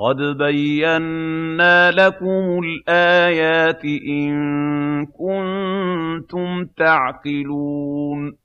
قَدْ بَيَّنَّا لَكُمُ الْآيَاتِ إِن كُنتُمْ تَعْقِلُونَ